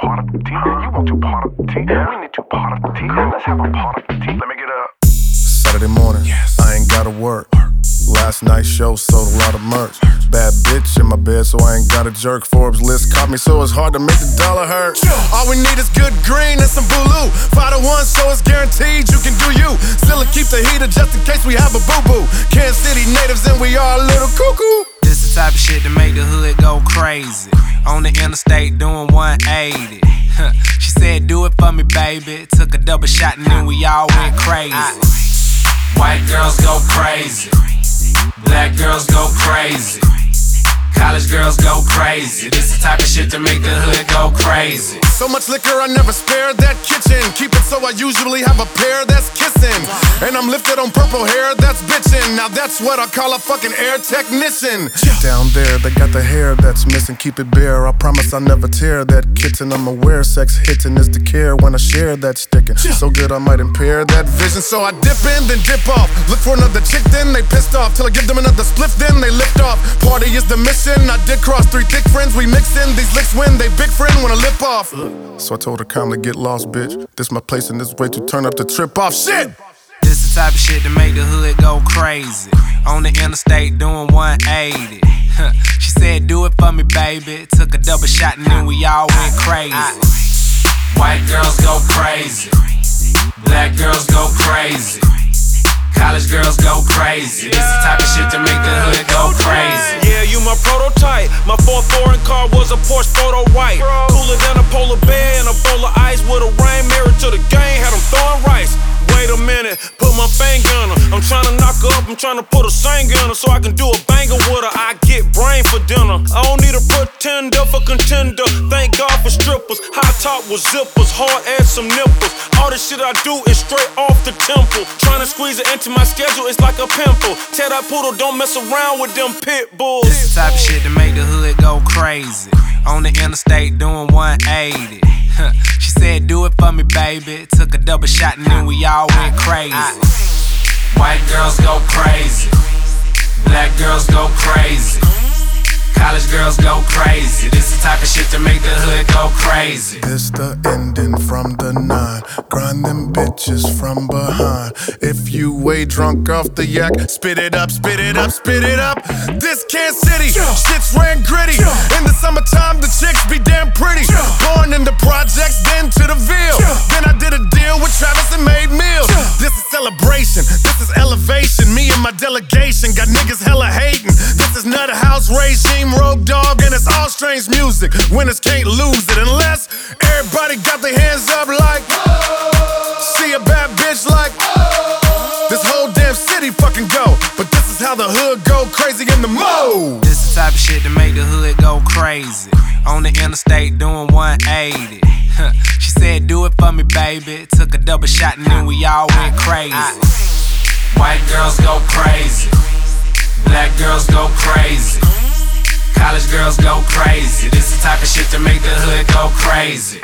part of the tea. You want two part of the tea. We need two part of the tea. Let's have a part of the tea. Let me get up. Saturday morning, Yes. I ain't gotta work. Last night's show sold a lot of merch. Bad bitch in my bed, so I ain't got a jerk. Forbes list caught me, so it's hard to make the dollar hurt. All we need is good green and some blue. Five to one, so it's guaranteed you can do you. Still keep the heater just in case we have a boo boo. Kansas City natives, and we are a little cuckoo. Type of shit to make the hood go crazy. On the interstate doing 180. she said, Do it for me, baby. Took a double shot and then we all went crazy. White girls go crazy. Black girls go crazy. College girls go crazy. This is the type of shit to make the hood go crazy. So much liquor, I never spare that kitchen. Keep it so I usually have a pair that's kissing. And I'm lifted on purple hair that's bitching. Now that's what I call a fucking air technician. Down there, they got the hair that's missing. Keep it bare. I promise I never tear that kitten. I'm aware sex hitting is the care when I share that sticking. So good I might impair that vision. So I dip in, then dip off. Look for another chick, then they pissed off. Till I give them another spliff, then they lift off. Party is the mission. I did cross three thick friends. We mix in these licks when they big friend wanna lip off. So I told her calmly, get lost, bitch. This my place and this way to turn up the trip off. Shit! This is the type of shit to make the hood go crazy. On the interstate doing 180. she said, Do it for me, baby. Took a double shot and then we all went crazy. White girls go crazy. Black girls go crazy. College girls go crazy. This the type of shit to make the hood go crazy. White. Cooler than a polar bear and a bowl of ice with a rain mirror to the game. Had them throwing rice. Wait a minute, put my finger on her. I'm trying to knock her up, I'm trying to put a singer on her so I can do a pretender for contender. Thank God for strippers. High top with zippers, hard ass some nipples. All the shit I do is straight off the temple. Trying to squeeze it into my schedule, it's like a pimple. Tell that poodle, don't mess around with them pit bulls. This is the type of shit to make the hood go crazy. On the interstate doing 180. she said, Do it for me, baby. Took a double shot and then we all went crazy. White girls go crazy. Black girls go crazy. College girls go crazy. This the type of shit to make the hood go crazy. This the ending from the nine. Grind them bitches from behind. If you way drunk off the yak, spit it up, spit it up, spit it up. This Kansas City, shit's ran gritty. In the summertime, the chicks be damn pretty. Born in the projects, then to the Ville. Then I did a deal with Travis and made meals. This is celebration, this is elevation. Me and my delegation got niggas hella House regime, Rogue Dog, and it's all strange music. Winners can't lose it unless everybody got their hands up like. See a bad bitch like. This whole damn city fucking go. But this is how the hood go crazy in the mode. This the type of shit to make the hood go crazy. On the interstate doing 180. she said, Do it for me, baby. Took a double shot and then we all went crazy. White girls go crazy. Black girls go crazy. College girls go crazy. This the type of shit to make the hood go crazy.